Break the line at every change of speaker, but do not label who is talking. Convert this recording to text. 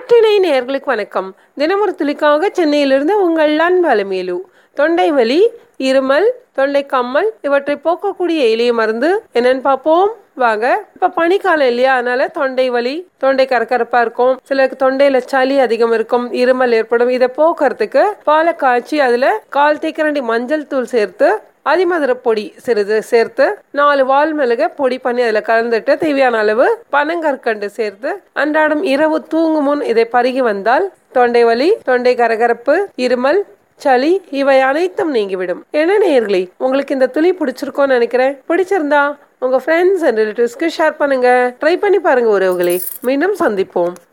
நாட்டினை நேர்களுக்கு வணக்கம். தினமொரு துளிக்காக சென்னையிலிருந்து உங்கள் அன்பலமேலு தொண்டை வலி இருமல் தொண்டை கம்மல் இவற்றை போக்கக்கூடிய எளிய மருந்து என்னன்னு பார்ப்போம். வாங்க இப்ப பனிக்காலம் இல்லையா? அதனால தொண்டை வலி தொண்டை கரகரப்பா இருக்கும். சிலருக்கு தொண்டையில சளி அதிகம் இருக்கும் இருமல் ஏற்படும். இதை போக்குறதுக்கு பாலை காய்ச்சி அதுல கால் தேக்கரண்டி மஞ்சள் தூள் சேர்த்து அதிமதுர பொடி சிறிது சேர்த்து நாலு வால் மிளக பொடி பண்ணி அதில் கலந்துட்டு தேவையான அளவு பனங்கற்கண்டு சேர்த்து அன்றாடம் இரவு தூங்கும் முன் இதை பருகி வந்தால் தொண்டை வலி தொண்டை கரகரப்பு இருமல் சளி இவை அனைத்தும் நீங்கிவிடும். என்ன நேயர்களே உங்களுக்கு இந்த துளி பிடிச்சிருக்கோன்னு நினைக்கிறேன். பிடிச்சிருந்தா உங்க ஃப்ரெண்ட்ஸ் அண்ட் ரிலேட்டிவ்ஸ்க்கு ஷேர் பண்ணுங்க. ட்ரை பண்ணி பாருங்க உறவுகளே. மீண்டும் சந்திப்போம்.